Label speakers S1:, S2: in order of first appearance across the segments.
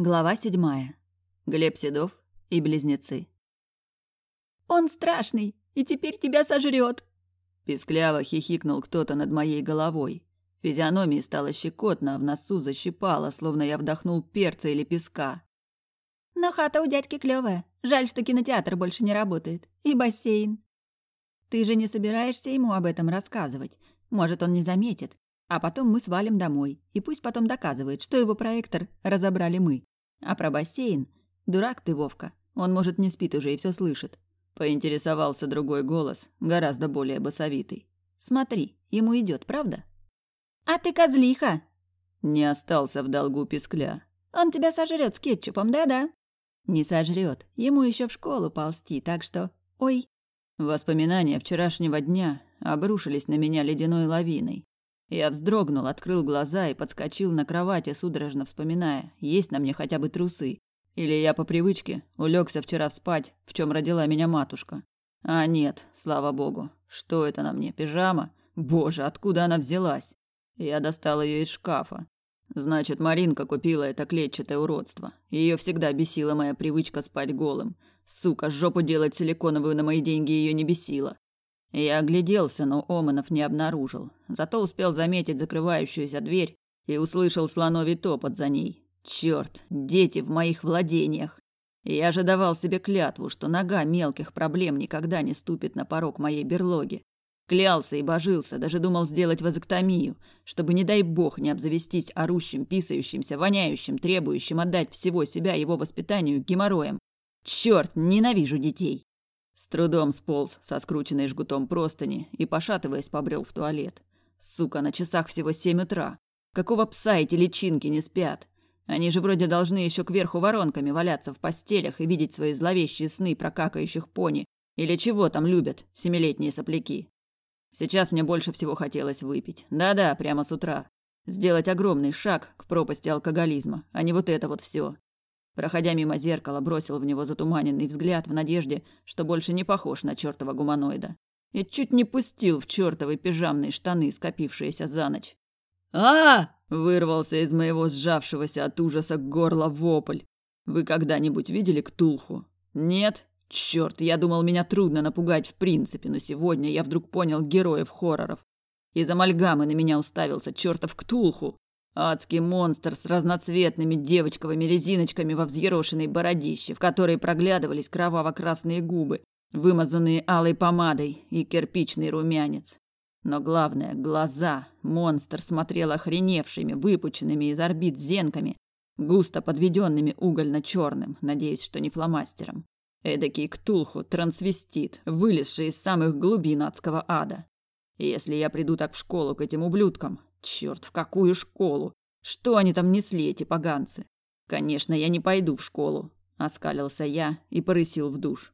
S1: Глава седьмая. Глеб Седов и близнецы.
S2: «Он страшный, и теперь тебя сожрет!»
S1: Пискляво хихикнул кто-то над моей головой. Физиономии стало щекотно, а в носу защипало, словно я вдохнул перца или песка.
S2: «Но хата у дядьки клевая. Жаль, что кинотеатр больше не работает. И бассейн. Ты же не собираешься ему об этом рассказывать. Может, он не заметит. А потом мы свалим домой, и пусть потом доказывает, что его проектор разобрали мы. А про бассейн? Дурак ты, Вовка. Он, может, не спит уже и все слышит.
S1: Поинтересовался другой голос, гораздо более басовитый.
S2: Смотри, ему идет, правда? А ты козлиха!
S1: Не остался в долгу пискля.
S2: Он тебя сожрет с кетчупом, да-да? Не сожрет. Ему еще в школу ползти, так что... Ой.
S1: Воспоминания вчерашнего дня обрушились на меня ледяной лавиной. Я вздрогнул, открыл глаза и подскочил на кровати, судорожно вспоминая, есть на мне хотя бы трусы. Или я по привычке улегся вчера спать, в чем родила меня матушка. А нет, слава богу. Что это на мне, пижама? Боже, откуда она взялась? Я достал ее из шкафа. Значит, Маринка купила это клетчатое уродство. Ее всегда бесила моя привычка спать голым. Сука, жопу делать силиконовую на мои деньги ее не бесила. Я огляделся, но Оманов не обнаружил. Зато успел заметить закрывающуюся дверь и услышал слоновий топот за ней. Черт, дети в моих владениях. Я же давал себе клятву, что нога мелких проблем никогда не ступит на порог моей берлоги. Клялся и божился, даже думал сделать вазоктомию, чтобы, не дай бог, не обзавестись орущим, писающимся, воняющим, требующим отдать всего себя его воспитанию геморроем. Черт, ненавижу детей. С трудом сполз со скрученной жгутом простыни и, пошатываясь, побрел в туалет. Сука, на часах всего семь утра. Какого пса эти личинки не спят? Они же вроде должны еще кверху воронками валяться в постелях и видеть свои зловещие сны про какающих пони. Или чего там любят семилетние сопляки. Сейчас мне больше всего хотелось выпить. Да-да, прямо с утра. Сделать огромный шаг к пропасти алкоголизма, а не вот это вот все. Проходя мимо зеркала, бросил в него затуманенный взгляд в надежде, что больше не похож на чертова гуманоида. И чуть не пустил в чертовы пижамные штаны, скопившиеся за ночь. а вырвался из моего сжавшегося от ужаса горла вопль. Вы когда-нибудь видели ктулху? Нет? Черт, я думал, меня трудно напугать в принципе, но сегодня я вдруг понял героев хорроров. Из амальгамы на меня уставился чертов ктулху. Адский монстр с разноцветными девочковыми резиночками во взъерошенной бородище, в которой проглядывались кроваво-красные губы, вымазанные алой помадой и кирпичный румянец. Но главное – глаза. Монстр смотрел охреневшими, выпученными из орбит зенками, густо подведенными угольно-черным, надеюсь, что не фломастером. Эдакий ктулху, трансвестит, вылезший из самых глубин адского ада. Если я приду так в школу к этим ублюдкам, Черт, в какую школу? Что они там несли, эти поганцы? Конечно, я не пойду в школу, оскалился я и порысил в душ.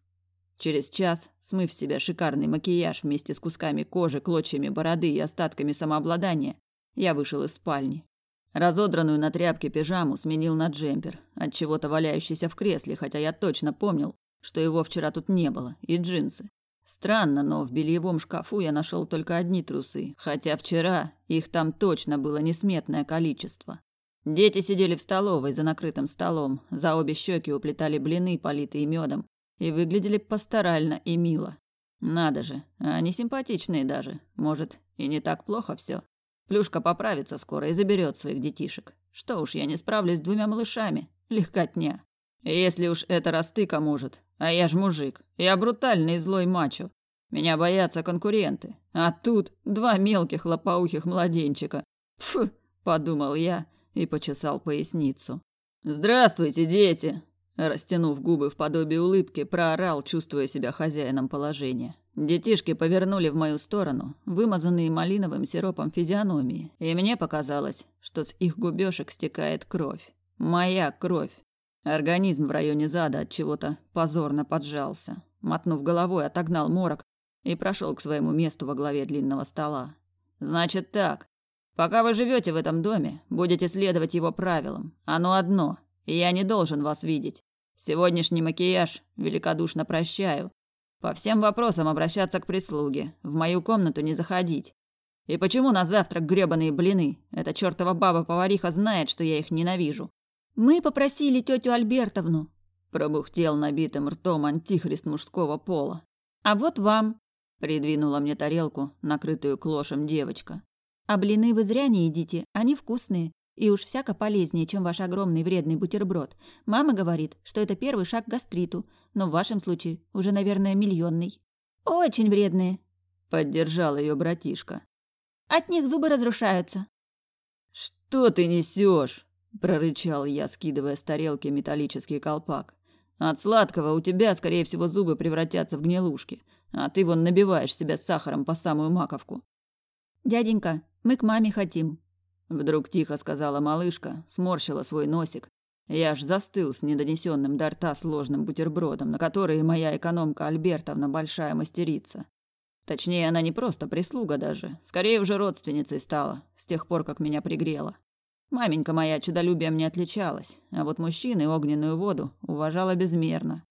S1: Через час, смыв с себя шикарный макияж вместе с кусками кожи, клочьями бороды и остатками самообладания, я вышел из спальни. Разодранную на тряпке пижаму сменил на джемпер, от чего-то валяющийся в кресле, хотя я точно помнил, что его вчера тут не было, и джинсы. Странно, но в бельевом шкафу я нашел только одни трусы, хотя вчера их там точно было несметное количество. Дети сидели в столовой за накрытым столом, за обе щеки уплетали блины, политые медом, и выглядели пасторально и мило. Надо же, они симпатичные даже. Может, и не так плохо все. Плюшка поправится скоро и заберет своих детишек. Что уж, я не справлюсь с двумя малышами. Легкотня. Если уж это растыка может, а я ж мужик, я брутальный злой мачо. Меня боятся конкуренты. А тут два мелких лопоухих младенчика. Фу, подумал я и почесал поясницу. Здравствуйте, дети, растянув губы в подобие улыбки, проорал, чувствуя себя хозяином положения. Детишки повернули в мою сторону, вымазанные малиновым сиропом физиономии, и мне показалось, что с их губёшек стекает кровь. Моя кровь. Организм в районе зада от чего-то позорно поджался. Мотнув головой, отогнал морок и прошел к своему месту во главе длинного стола. Значит так. Пока вы живете в этом доме, будете следовать его правилам. Оно одно. И я не должен вас видеть. Сегодняшний макияж великодушно прощаю. По всем вопросам обращаться к прислуге. В мою комнату не заходить. И почему на завтрак грёбаные блины? Эта чёртова баба-повариха знает, что я их ненавижу.
S2: Мы попросили тетю Альбертовну,
S1: пробухтел набитым ртом антихрист мужского пола.
S2: А вот вам,
S1: придвинула мне тарелку, накрытую клошем девочка.
S2: А блины вы зря не едите, они вкусные. И уж всяко полезнее, чем ваш огромный вредный бутерброд. Мама говорит, что это первый шаг к гастриту, но в вашем случае уже, наверное, миллионный. Очень вредные.
S1: Поддержал ее братишка.
S2: От них зубы разрушаются.
S1: Что ты несешь? Прорычал я, скидывая с тарелки металлический колпак. От сладкого у тебя, скорее всего, зубы превратятся в гнилушки, а ты вон набиваешь себя сахаром по самую маковку.
S2: Дяденька, мы к маме хотим,
S1: Вдруг тихо сказала малышка, сморщила свой носик. Я аж застыл с недонесенным до рта сложным бутербродом, на который моя экономка Альбертовна большая мастерица. Точнее, она не просто прислуга даже, скорее уже родственницей стала, с тех пор, как меня пригрела. Маменька моя чудолюбием не отличалась, а вот мужчины огненную воду уважала безмерно.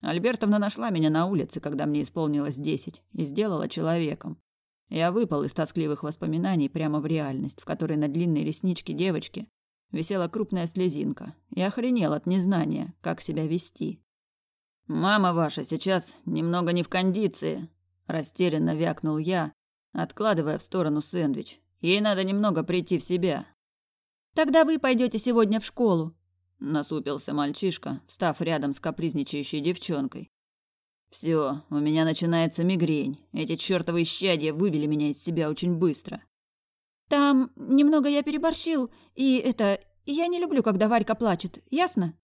S1: Альбертовна нашла меня на улице, когда мне исполнилось десять, и сделала человеком. Я выпал из тоскливых воспоминаний прямо в реальность, в которой на длинной ресничке девочки висела крупная слезинка, и охренел от незнания, как себя вести. «Мама ваша сейчас немного не в кондиции», – растерянно вякнул я, откладывая в сторону сэндвич. «Ей надо немного прийти в себя».
S2: «Тогда вы пойдете сегодня в школу», –
S1: насупился мальчишка, став рядом с капризничающей девчонкой. Все, у меня начинается мигрень. Эти чертовы исчадия вывели меня из себя очень быстро.
S2: Там немного я переборщил, и это... Я не люблю, когда Варька плачет, ясно?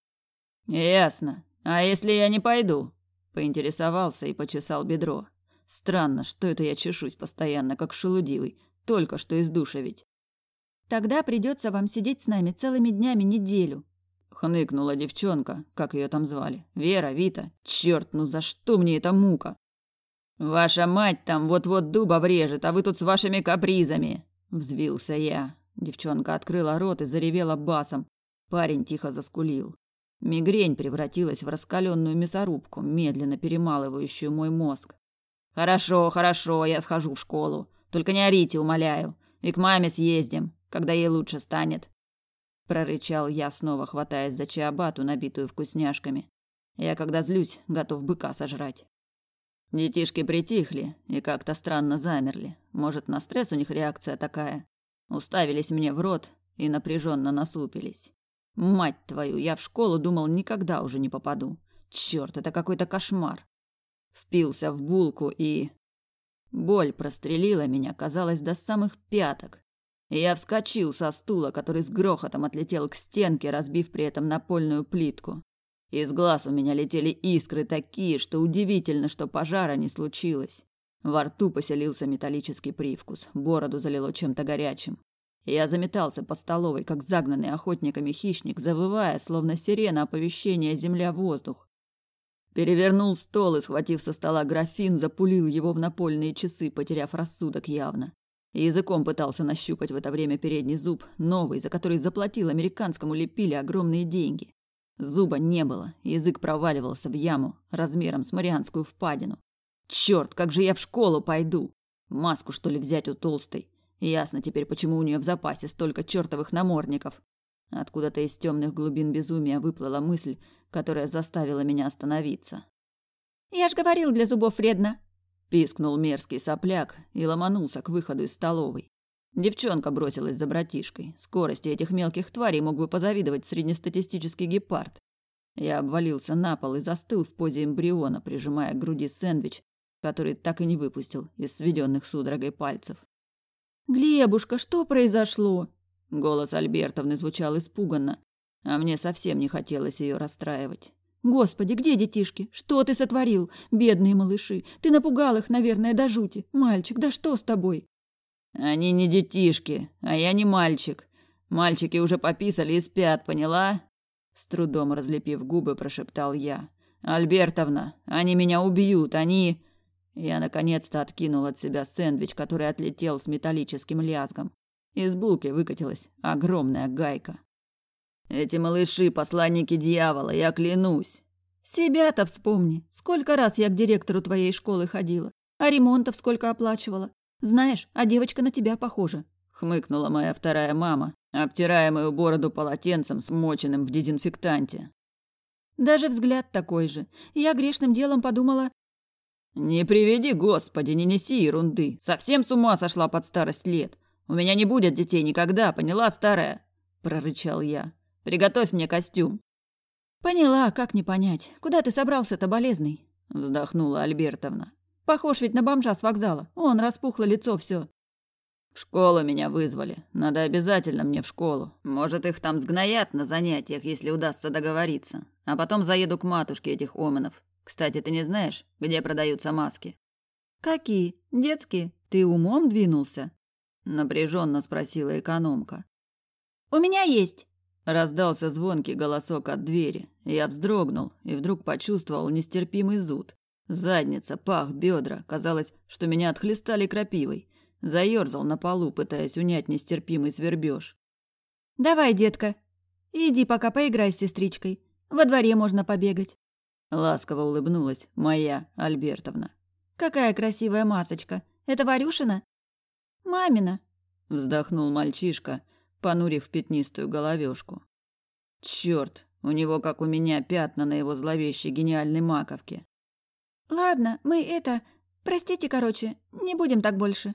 S1: Ясно. А если я не пойду? Поинтересовался и почесал бедро. Странно, что это я чешусь постоянно, как шелудивый. Только что из душа ведь.
S2: Тогда придется вам сидеть с нами целыми днями неделю,
S1: Хныкнула девчонка, как ее там звали. Вера, Вита. Черт, ну за что мне эта мука? Ваша мать там вот-вот дуба врежет, а вы тут с вашими капризами. Взвился я. Девчонка открыла рот и заревела басом. Парень тихо заскулил. Мигрень превратилась в раскаленную мясорубку, медленно перемалывающую мой мозг. Хорошо, хорошо, я схожу в школу. Только не орите, умоляю. И к маме съездим, когда ей лучше станет прорычал я, снова хватаясь за чиабату, набитую вкусняшками. Я, когда злюсь, готов быка сожрать. Детишки притихли и как-то странно замерли. Может, на стресс у них реакция такая. Уставились мне в рот и напряженно насупились. Мать твою, я в школу думал, никогда уже не попаду. Черт, это какой-то кошмар. Впился в булку и... Боль прострелила меня, казалось, до самых пяток. Я вскочил со стула, который с грохотом отлетел к стенке, разбив при этом напольную плитку. Из глаз у меня летели искры такие, что удивительно, что пожара не случилось. Во рту поселился металлический привкус, бороду залило чем-то горячим. Я заметался по столовой, как загнанный охотниками хищник, завывая, словно сирена оповещения земля-воздух. Перевернул стол и, схватив со стола графин, запулил его в напольные часы, потеряв рассудок явно. Языком пытался нащупать в это время передний зуб, новый, за который заплатил американскому лепили огромные деньги. Зуба не было, язык проваливался в яму размером с Марианскую впадину. Черт, как же я в школу пойду? Маску, что ли, взять у толстой? Ясно теперь, почему у нее в запасе столько чертовых намордников. Откуда-то из темных глубин безумия выплыла мысль, которая заставила меня остановиться.
S2: «Я ж говорил, для зубов вредно!»
S1: Пискнул мерзкий сопляк и ломанулся к выходу из столовой. Девчонка бросилась за братишкой. Скорости этих мелких тварей мог бы позавидовать среднестатистический гепард. Я обвалился на пол и застыл в позе эмбриона, прижимая к груди сэндвич, который так и не выпустил из сведенных судорогой пальцев.
S2: «Глебушка, что произошло?»
S1: Голос Альбертовны звучал испуганно, а мне совсем не хотелось ее расстраивать.
S2: Господи, где детишки? Что ты сотворил? Бедные малыши. Ты напугал их, наверное, до жути. Мальчик, да что с тобой?
S1: Они не детишки, а я не мальчик. Мальчики уже пописали и спят, поняла? С трудом разлепив губы, прошептал я. Альбертовна, они меня убьют, они... Я наконец-то откинул от себя сэндвич, который отлетел с металлическим лязгом. Из булки выкатилась огромная гайка. Эти малыши – посланники дьявола, я клянусь.
S2: Себя-то вспомни. Сколько раз я к директору твоей школы ходила. А ремонтов сколько оплачивала. Знаешь, а девочка на тебя похожа.
S1: хмыкнула моя вторая мама, обтирая мою бороду полотенцем, смоченным в дезинфектанте.
S2: Даже взгляд такой же. Я грешным делом подумала...
S1: «Не приведи, Господи, не неси ерунды. Совсем с ума сошла под старость лет. У меня не будет детей никогда, поняла, старая?» – прорычал я. «Приготовь мне костюм».
S2: «Поняла, как не понять. Куда ты собрался-то, болезный?»
S1: – вздохнула Альбертовна.
S2: «Похож ведь на бомжа с вокзала. Он распухло лицо все.
S1: В школу меня вызвали. Надо обязательно мне в школу. Может, их там сгноят на занятиях, если удастся договориться. А потом заеду к матушке этих оманов. Кстати, ты не знаешь, где продаются маски?
S2: Какие? Детские? Ты умом двинулся?
S1: Напряженно спросила экономка.
S2: У меня есть.
S1: Раздался звонкий голосок от двери. Я вздрогнул и вдруг почувствовал нестерпимый зуд. Задница, пах, бедра. Казалось, что меня отхлестали крапивой. Заёрзал на полу, пытаясь унять нестерпимый свербеж.
S2: «Давай, детка, иди пока поиграй с сестричкой. Во дворе можно побегать».
S1: Ласково улыбнулась моя Альбертовна.
S2: «Какая красивая масочка. Это Варюшина?» «Мамина», —
S1: вздохнул мальчишка, понурив пятнистую головешку. Черт, у него, как у меня, пятна на его зловещей гениальной маковке.
S2: «Ладно, мы это... Простите, короче, не будем так больше».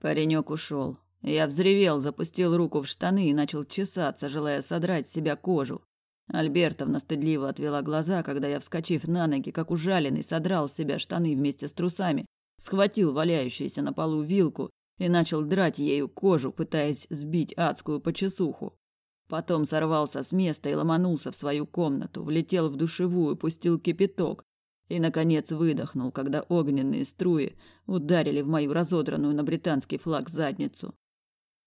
S1: Паренек ушел. Я взревел, запустил руку в штаны и начал чесаться, желая содрать с себя кожу. Альбертовна стыдливо отвела глаза, когда я, вскочив на ноги, как ужаленный, содрал с себя штаны вместе с трусами, схватил валяющуюся на полу вилку и начал драть ею кожу, пытаясь сбить адскую почесуху. Потом сорвался с места и ломанулся в свою комнату, влетел в душевую, пустил кипяток, и, наконец, выдохнул, когда огненные струи ударили в мою разодранную на британский флаг задницу.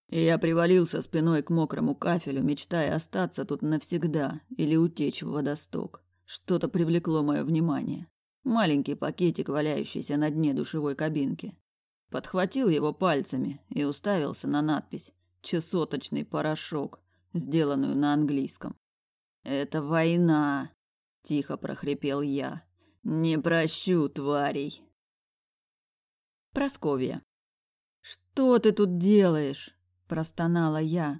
S1: И я привалился спиной к мокрому кафелю, мечтая остаться тут навсегда или утечь в водосток. Что-то привлекло мое внимание. Маленький пакетик, валяющийся на дне душевой кабинки. Подхватил его пальцами и уставился на надпись «Чесоточный порошок», сделанную на английском. «Это война!» – тихо прохрипел я. Не прощу тварей. Просковья. Что ты тут делаешь? простонала я.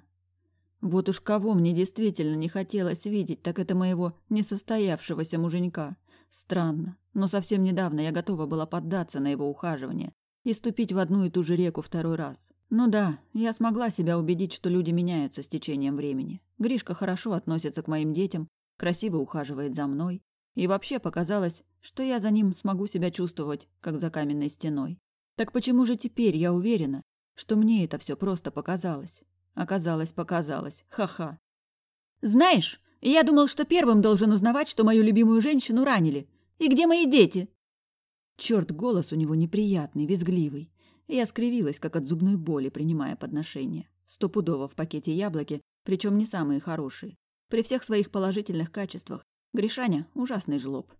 S1: Вот уж кого мне действительно не хотелось видеть, так это моего несостоявшегося муженька. Странно, но совсем недавно я готова была поддаться на его ухаживание и ступить в одну и ту же реку второй раз. Ну да, я смогла себя убедить, что люди меняются с течением времени. Гришка хорошо относится к моим детям, красиво ухаживает за мной, и вообще показалось, что я за ним смогу себя чувствовать, как за каменной стеной. Так почему же теперь я уверена, что мне это все просто показалось? Оказалось, показалось. Ха-ха.
S2: Знаешь, я думал, что первым должен узнавать, что мою любимую женщину ранили. И где мои дети?
S1: Черт, голос у него неприятный, визгливый. Я скривилась, как от зубной боли, принимая подношение. Стопудово в пакете яблоки, причем не самые хорошие. При всех своих положительных качествах Гришаня – ужасный жлоб.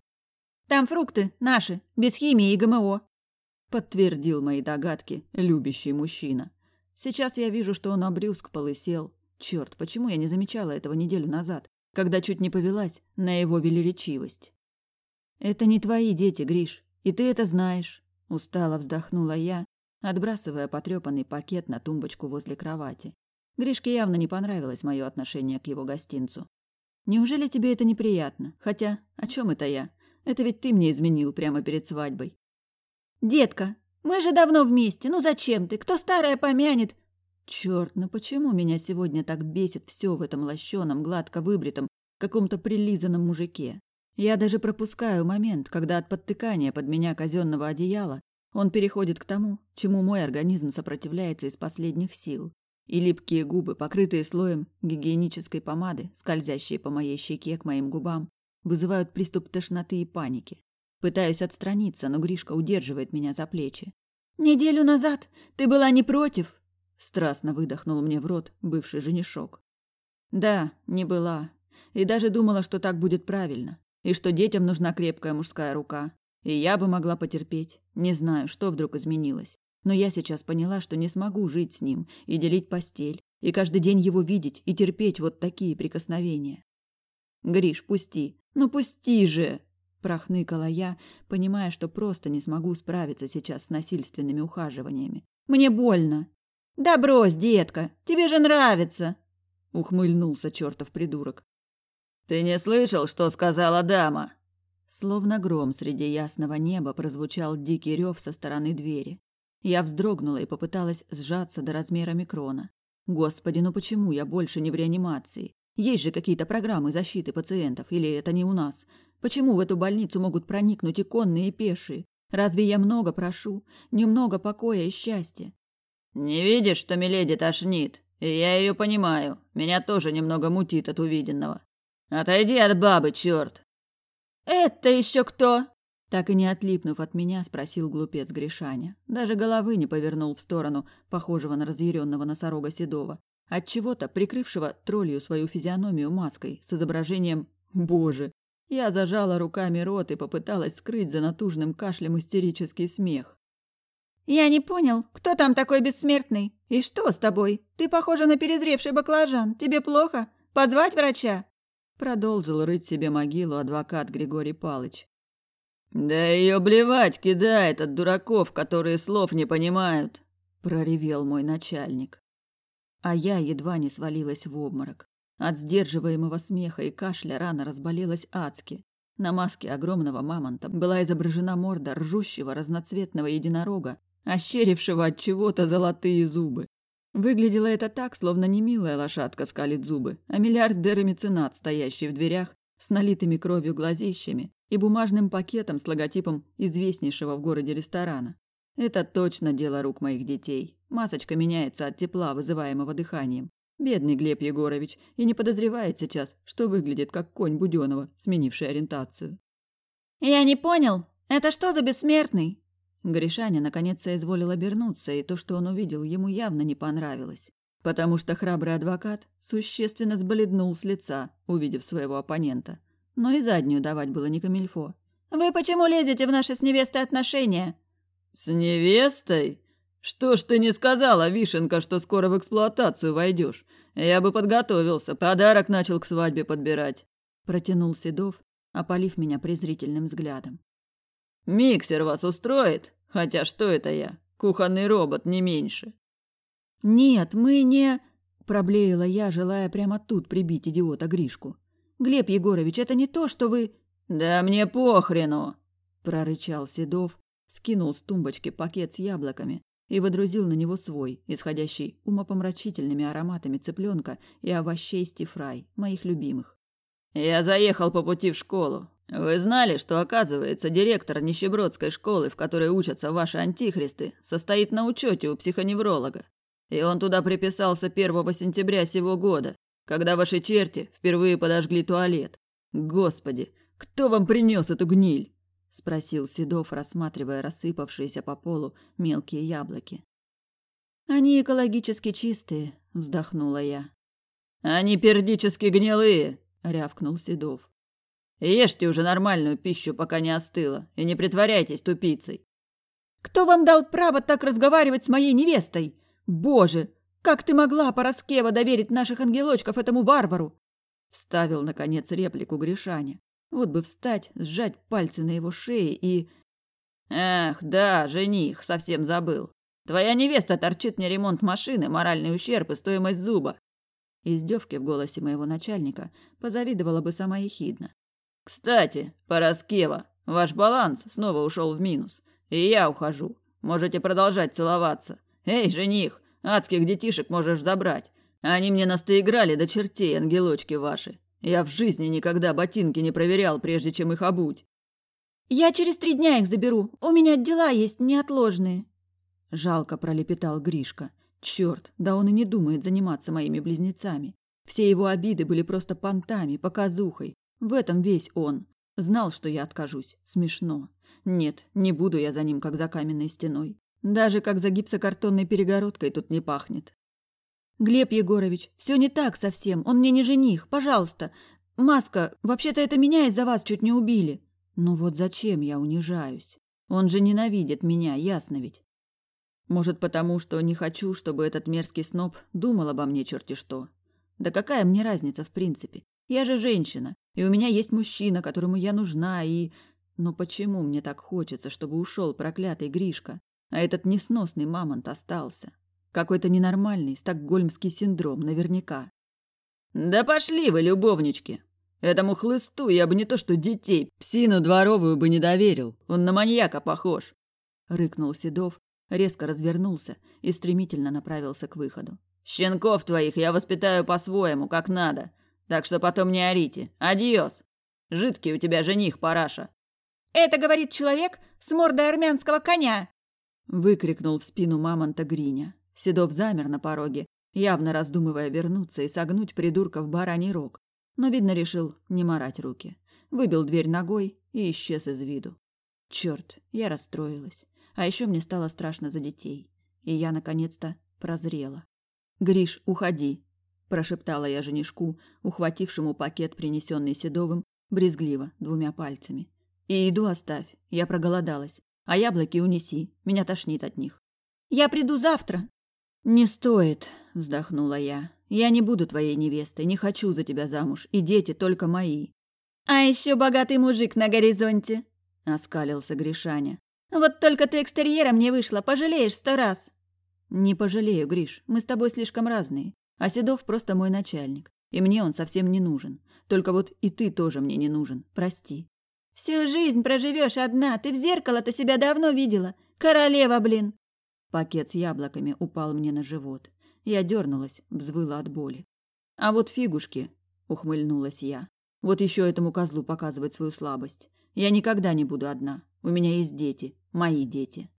S2: «Там фрукты наши, без химии и ГМО», –
S1: подтвердил мои догадки любящий мужчина. Сейчас я вижу, что он обрюзг, полысел. Черт, почему я не замечала этого неделю назад, когда чуть не повелась на его велеречивость? «Это не твои дети, Гриш, и ты это знаешь», – устало вздохнула я, отбрасывая потрепанный пакет на тумбочку возле кровати. Гришке явно не понравилось мое отношение к его гостинцу. Неужели тебе это неприятно? Хотя, о чем это я? Это ведь ты мне изменил прямо перед свадьбой.
S2: Детка, мы же давно вместе. Ну зачем ты? Кто старое помянет?
S1: Черт, ну почему меня сегодня так бесит все в этом лощеном, гладко выбритом, каком-то прилизанном мужике? Я даже пропускаю момент, когда от подтыкания под меня казенного одеяла он переходит к тому, чему мой организм сопротивляется из последних сил и липкие губы, покрытые слоем гигиенической помады, скользящие по моей щеке к моим губам, вызывают приступ тошноты и паники. Пытаюсь отстраниться, но Гришка удерживает меня за плечи.
S2: «Неделю назад ты была не против?»
S1: Страстно выдохнул мне в рот бывший женишок. Да, не была. И даже думала, что так будет правильно. И что детям нужна крепкая мужская рука. И я бы могла потерпеть. Не знаю, что вдруг изменилось. Но я сейчас поняла, что не смогу жить с ним и делить постель, и каждый день его видеть и терпеть вот такие прикосновения. «Гриш, пусти! Ну пусти же!» Прохныкала я, понимая, что просто не смогу справиться сейчас с насильственными ухаживаниями. «Мне больно!»
S2: Да брось, детка, тебе же нравится,
S1: ухмыльнулся чертов придурок. Ты не слышал, что сказала дама? Словно гром среди ясного неба прозвучал дикий рев со стороны двери. Я вздрогнула и попыталась сжаться до размера микрона. Господи, ну почему я больше не в реанимации? Есть же какие-то программы защиты пациентов, или это не у нас? Почему в эту больницу могут проникнуть и конные, и пешие? Разве я много прошу? Немного покоя и счастья? Не видишь, что Миледи тошнит? И я ее понимаю. Меня тоже немного мутит от увиденного. Отойди от бабы, черт!
S2: Это еще кто?
S1: Так и не отлипнув от меня, спросил глупец Гришаня. Даже головы не повернул в сторону похожего на разъяренного носорога Седова, отчего-то прикрывшего троллью свою физиономию маской с изображением «Боже!». Я зажала руками рот и попыталась скрыть за натужным кашлем истерический смех.
S2: «Я не понял, кто там такой бессмертный? И что с тобой? Ты похожа на перезревший баклажан. Тебе плохо? Позвать врача?»
S1: Продолжил рыть себе могилу адвокат Григорий Палыч. «Да ее блевать кидает от дураков, которые слов не понимают», – проревел мой начальник. А я едва не свалилась в обморок. От сдерживаемого смеха и кашля рана разболелась адски. На маске огромного мамонта была изображена морда ржущего разноцветного единорога, ощерившего от чего-то золотые зубы. Выглядело это так, словно не милая лошадка скалит зубы, а миллиардер и меценат, стоящий в дверях с налитыми кровью глазищами и бумажным пакетом с логотипом известнейшего в городе ресторана. Это точно дело рук моих детей. Масочка меняется от тепла, вызываемого дыханием. Бедный Глеб Егорович и не подозревает сейчас, что выглядит как конь Будённого, сменивший ориентацию.
S2: «Я не понял, это что за бессмертный?»
S1: Гришаня наконец соизволил обернуться, и то, что он увидел, ему явно не понравилось. Потому что храбрый адвокат существенно сбледнул с лица, увидев своего оппонента. Но и заднюю давать было не камильфо.
S2: «Вы почему лезете в наши с невестой отношения?»
S1: «С невестой? Что ж ты не сказала, Вишенка, что скоро в эксплуатацию войдешь? Я бы подготовился, подарок начал к свадьбе подбирать», – протянул Седов, опалив меня презрительным взглядом. «Миксер вас устроит? Хотя что это я? Кухонный робот, не меньше».
S2: «Нет, мы не...» – проблеяла я, желая прямо тут прибить идиота Гришку. «Глеб Егорович, это не то, что вы...»
S1: «Да мне похрену!» – прорычал Седов, скинул с тумбочки пакет с яблоками и водрузил на него свой, исходящий умопомрачительными ароматами цыпленка и овощей стифрай, моих любимых. «Я заехал по пути в школу. Вы знали, что, оказывается, директор нищебродской школы, в которой учатся ваши антихристы, состоит на учете у психоневролога? И он туда приписался 1 сентября сего года, когда ваши черти впервые подожгли туалет. Господи, кто вам принес эту гниль? спросил Седов, рассматривая рассыпавшиеся по полу мелкие яблоки.
S2: Они экологически чистые, вздохнула я.
S1: Они пердически гнилые, рявкнул Седов. Ешьте уже нормальную пищу, пока не остыла, и не притворяйтесь тупицей.
S2: Кто вам дал право так разговаривать с моей невестой? Боже, как ты могла, Пороскева, доверить наших ангелочков этому варвару?
S1: Вставил наконец реплику Гришаня. Вот бы встать, сжать пальцы на его шее и... Эх, да, жених, совсем забыл. Твоя невеста торчит мне ремонт машины, моральный ущерб и стоимость зуба. Издевки в голосе моего начальника позавидовала бы сама ехидна. Кстати, Пороскева, ваш баланс снова ушел в минус. И я ухожу. Можете продолжать целоваться. Эй, жених, адских детишек можешь забрать. Они мне настоиграли до чертей, ангелочки ваши. Я в жизни никогда ботинки не проверял, прежде чем их обуть.
S2: Я через три дня их заберу. У меня дела есть неотложные.
S1: Жалко пролепетал Гришка. Черт, да он и не думает заниматься моими близнецами. Все его обиды были просто понтами, показухой. В этом весь он. Знал, что я откажусь. Смешно. Нет, не буду я за ним, как за каменной стеной. Даже как за гипсокартонной перегородкой тут не пахнет.
S2: Глеб Егорович, все не так совсем. Он мне не жених. Пожалуйста. Маска, вообще-то это меня из-за вас чуть не убили.
S1: Ну вот зачем я унижаюсь? Он же ненавидит меня, ясно ведь. Может, потому что не хочу, чтобы этот мерзкий сноб думал обо мне черти что. Да какая мне разница в принципе? Я же женщина, и у меня есть мужчина, которому я нужна, и... Но почему мне так хочется, чтобы ушел проклятый Гришка, а этот несносный мамонт остался? Какой-то ненормальный стокгольмский синдром, наверняка.
S3: «Да пошли вы, любовнички! Этому хлысту я бы не то что детей, псину дворовую бы не доверил. Он на маньяка похож!»
S1: Рыкнул Седов, резко развернулся и стремительно направился к выходу.
S3: «Щенков твоих я воспитаю по-своему, как надо. Так что потом не орите. Адьос! Жидкий у тебя жених, параша!»
S2: «Это говорит человек с мордой армянского коня!»
S1: Выкрикнул в спину мамонта Гриня. Седов замер на пороге, явно раздумывая вернуться и согнуть придурка в бараний рог. Но, видно, решил не морать руки. Выбил дверь ногой и исчез из виду. Черт, я расстроилась. А еще мне стало страшно за детей. И я, наконец-то, прозрела. «Гриш, уходи!» – прошептала я женишку, ухватившему пакет, принесенный Седовым, брезгливо, двумя пальцами. «И еду оставь, я проголодалась. А яблоки унеси, меня тошнит от них».
S2: «Я приду завтра!»
S1: «Не стоит», – вздохнула я. «Я не буду твоей невестой, не хочу за тебя замуж, и дети только мои».
S2: «А еще богатый мужик на горизонте», –
S1: оскалился Гришаня.
S2: Вот только ты экстерьером не вышла, пожалеешь сто раз.
S1: Не пожалею, Гриш, мы с тобой слишком разные. А Седов просто мой начальник, и мне он совсем не нужен. Только вот и ты тоже мне не нужен, прости.
S2: Всю жизнь проживешь одна, ты в зеркало-то себя давно видела. Королева, блин.
S1: Пакет с яблоками упал мне на живот. Я дернулась, взвыла от боли. А вот фигушки, ухмыльнулась я. Вот еще этому козлу показывать свою слабость. Я никогда не буду одна. У меня есть дети, мои дети.